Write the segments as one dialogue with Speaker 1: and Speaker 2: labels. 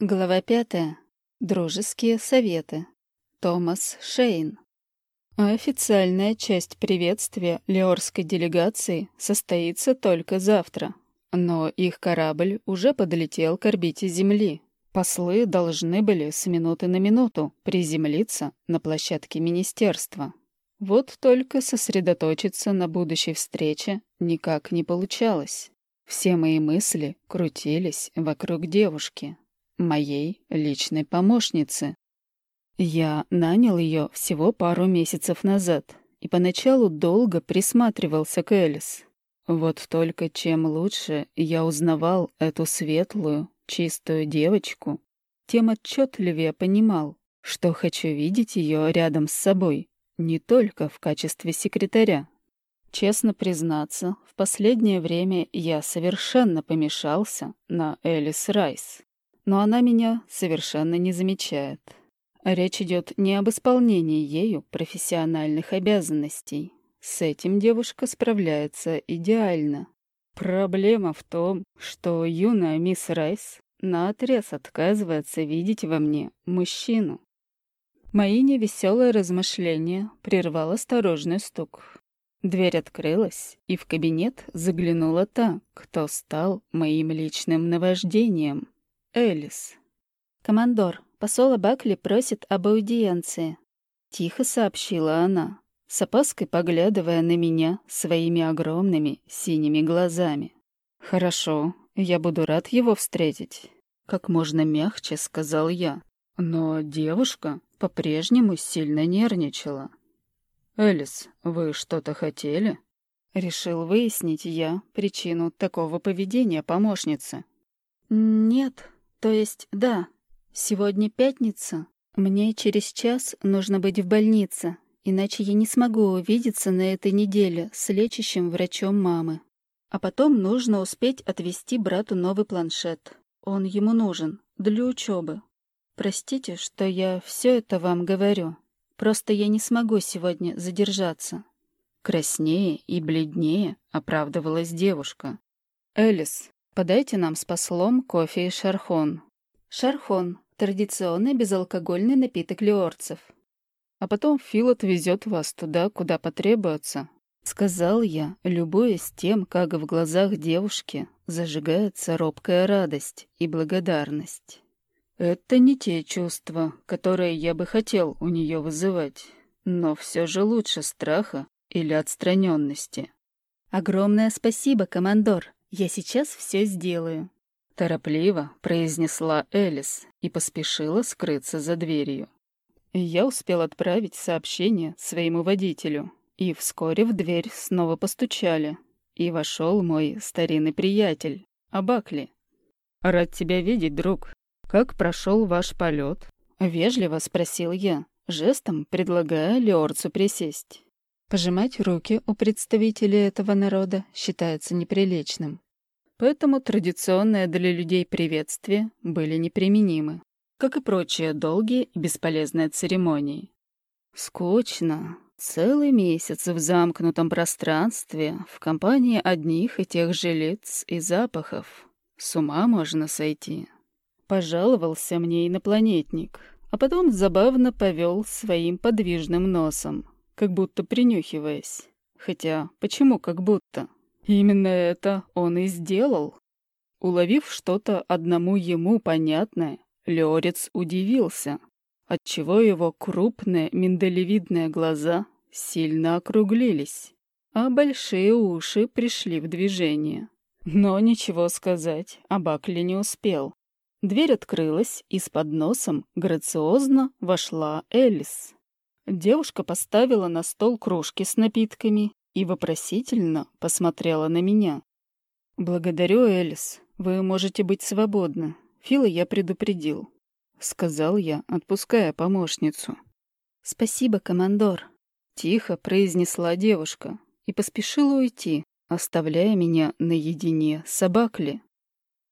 Speaker 1: Глава пятая. Дружеские советы. Томас Шейн. Официальная часть приветствия Леорской делегации состоится только завтра. Но их корабль уже подлетел к орбите Земли. Послы должны были с минуты на минуту приземлиться на площадке министерства. Вот только сосредоточиться на будущей встрече никак не получалось. Все мои мысли крутились вокруг девушки моей личной помощницы. Я нанял ее всего пару месяцев назад и поначалу долго присматривался к Элис. Вот только чем лучше я узнавал эту светлую, чистую девочку, тем отчетливее понимал, что хочу видеть ее рядом с собой, не только в качестве секретаря. Честно признаться, в последнее время я совершенно помешался на Элис Райс но она меня совершенно не замечает. Речь идет не об исполнении ею профессиональных обязанностей. С этим девушка справляется идеально. Проблема в том, что юная мисс Райс наотрез отказывается видеть во мне мужчину. Мои невеселые размышления прервал осторожный стук. Дверь открылась, и в кабинет заглянула та, кто стал моим личным наваждением. Элис. «Командор, посол Бакли просит об аудиенции», — тихо сообщила она, с опаской поглядывая на меня своими огромными синими глазами. «Хорошо, я буду рад его встретить», — как можно мягче сказал я. Но девушка по-прежнему сильно нервничала. «Элис, вы что-то хотели?» Решил выяснить я причину такого поведения помощницы. «Нет», то есть, да, сегодня пятница. Мне через час нужно быть в больнице, иначе я не смогу увидеться на этой неделе с лечащим врачом мамы. А потом нужно успеть отвезти брату новый планшет. Он ему нужен для учебы. Простите, что я все это вам говорю. Просто я не смогу сегодня задержаться. Краснее и бледнее оправдывалась девушка. «Элис, Подайте нам с послом кофе и шархон. Шархон — традиционный безалкогольный напиток леорцев. А потом Фил отвезет вас туда, куда потребуется, — сказал я, любуясь тем, как в глазах девушки зажигается робкая радость и благодарность. Это не те чувства, которые я бы хотел у нее вызывать, но все же лучше страха или отстраненности. «Огромное спасибо, командор!» Я сейчас все сделаю». Торопливо произнесла Элис и поспешила скрыться за дверью. Я успел отправить сообщение своему водителю, и вскоре в дверь снова постучали, и вошел мой старинный приятель, Абакли. «Рад тебя видеть, друг. Как прошел ваш полет?» Вежливо спросил я, жестом предлагая Леорцу присесть. Пожимать руки у представителей этого народа считается неприличным. Поэтому традиционные для людей приветствия были неприменимы, как и прочие долгие и бесполезные церемонии. Скучно. Целый месяц в замкнутом пространстве, в компании одних и тех же лиц и запахов. С ума можно сойти. Пожаловался мне инопланетник, а потом забавно повел своим подвижным носом, как будто принюхиваясь. Хотя, почему как будто? Именно это он и сделал. Уловив что-то одному ему понятное, Леорец удивился, отчего его крупные миндалевидные глаза сильно округлились, а большие уши пришли в движение. Но ничего сказать Абакли не успел. Дверь открылась, и с подносом грациозно вошла Элис. Девушка поставила на стол кружки с напитками и вопросительно посмотрела на меня. «Благодарю, Элис. Вы можете быть свободны. Фила я предупредил», — сказал я, отпуская помощницу. «Спасибо, командор», — тихо произнесла девушка и поспешила уйти, оставляя меня наедине с Абакли.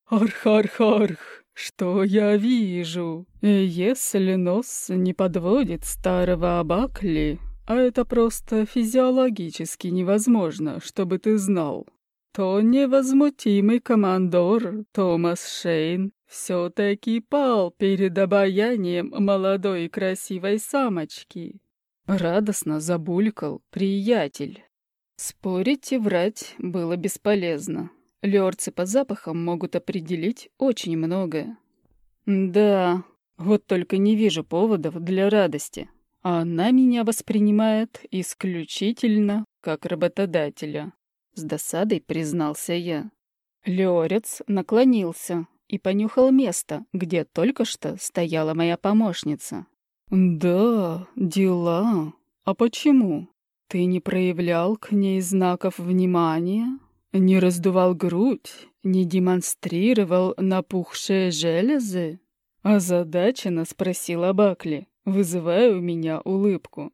Speaker 2: «Арх-арх-арх!» «Что я вижу? Если нос не подводит старого Абакли, а это просто физиологически невозможно, чтобы ты знал, то невозмутимый командор Томас Шейн все-таки пал перед обаянием молодой и красивой самочки. Радостно забулькал приятель.
Speaker 1: Спорить и врать было бесполезно. Лёрцы по запахам могут определить очень многое. Да, вот только не вижу поводов для радости. Она меня воспринимает исключительно как работодателя. С досадой признался я. Лёрец наклонился и понюхал место, где только что стояла моя помощница.
Speaker 2: «Да, дела. А почему? Ты не проявлял к ней знаков внимания?» Не раздувал грудь, не демонстрировал напухшие железы? Озадаченно спросила Бакли, вызывая у меня улыбку.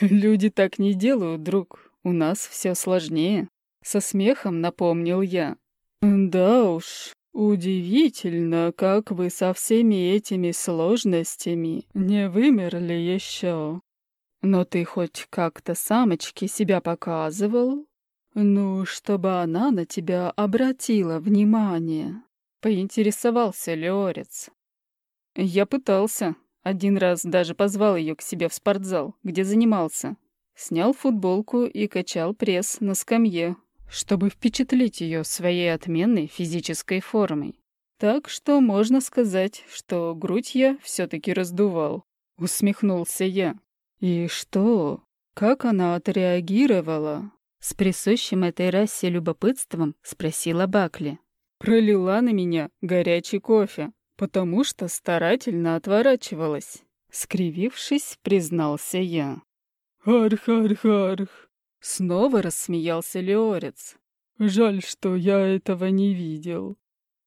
Speaker 2: Люди так не делают, друг. У нас все сложнее. Со смехом напомнил я. Да уж, удивительно, как вы со всеми этими сложностями не вымерли еще. Но ты хоть как-то самочке себя показывал? «Ну, чтобы она на тебя обратила внимание», — поинтересовался Леорец. Я пытался. Один раз даже позвал ее к себе в спортзал, где занимался. Снял футболку и качал пресс на скамье, чтобы впечатлить ее своей отменной физической формой. Так что можно сказать, что грудь я все-таки раздувал. Усмехнулся я. И что? Как она отреагировала? С присущим этой расе любопытством спросила Бакли. Пролила на меня горячий кофе, потому что старательно отворачивалась. Скривившись, признался я. «Арх-арх-арх!» Снова рассмеялся Леорец. «Жаль, что я этого не видел.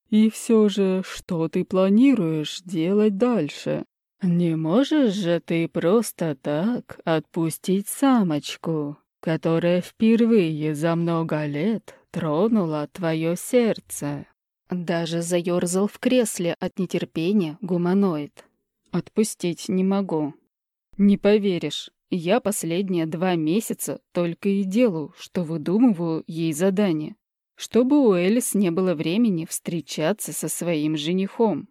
Speaker 2: И все же, что ты планируешь делать дальше? Не можешь же ты просто так отпустить самочку?» Которая впервые за много лет тронула твое сердце. Даже заерзал в кресле от нетерпения гуманоид. Отпустить не могу. Не поверишь, я последние два месяца только и делаю, что выдумываю ей задание, чтобы у Элис не было времени встречаться со своим женихом.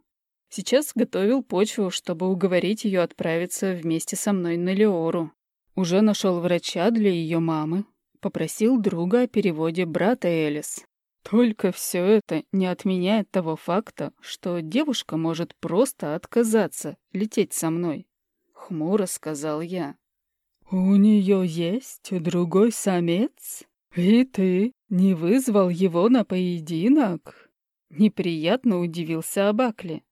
Speaker 2: Сейчас готовил почву, чтобы уговорить ее отправиться вместе со мной на Леору. Уже нашел врача для ее мамы. Попросил друга о переводе брата Элис. Только все это не отменяет того факта, что девушка может просто отказаться лететь со мной. Хмуро сказал я. «У нее есть другой самец? И ты не вызвал его на поединок?» Неприятно удивился Абакли.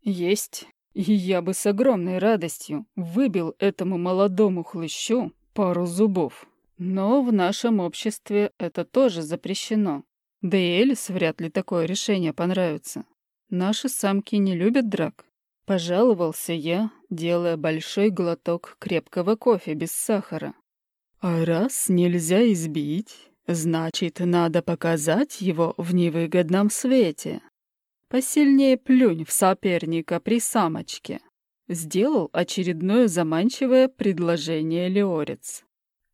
Speaker 2: «Есть. И я бы с огромной радостью выбил этому молодому хлыщу пару зубов. Но в нашем обществе это тоже запрещено. Да и Элис вряд ли такое решение понравится. Наши самки не любят драк. Пожаловался я, делая большой глоток крепкого кофе без сахара. А раз нельзя избить, значит, надо показать его в невыгодном свете. Посильнее плюнь в соперника при самочке. Сделал очередное заманчивое предложение Леорец.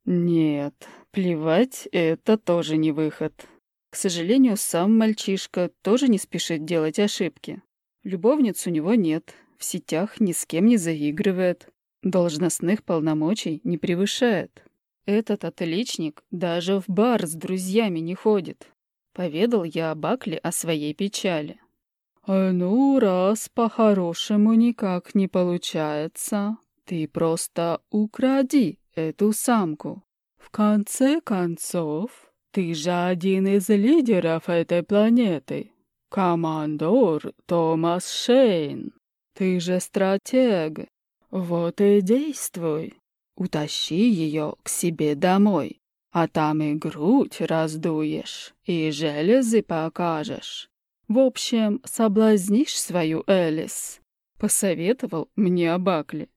Speaker 2: Нет, плевать — это тоже не выход. К сожалению, сам мальчишка тоже не спешит делать ошибки. Любовниц у него нет, в сетях ни с кем не заигрывает, должностных полномочий не превышает. Этот отличник даже в бар с друзьями не ходит. Поведал я Бакле о своей печали. А «Ну, раз по-хорошему никак не получается, ты просто укради эту самку. В конце концов, ты же один из лидеров этой планеты. Командор Томас Шейн. Ты же стратег. Вот и действуй. Утащи ее к себе домой, а там и грудь раздуешь, и железы покажешь. В общем, соблазнишь свою Элис, посоветовал мне Абакли.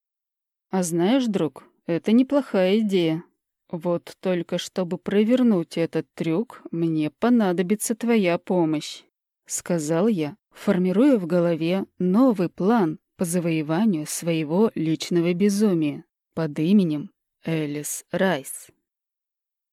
Speaker 2: А знаешь, друг, это неплохая идея. Вот только чтобы провернуть этот трюк, мне понадобится твоя помощь, сказал я, формируя в голове новый план по завоеванию своего личного безумия под именем Элис Райс.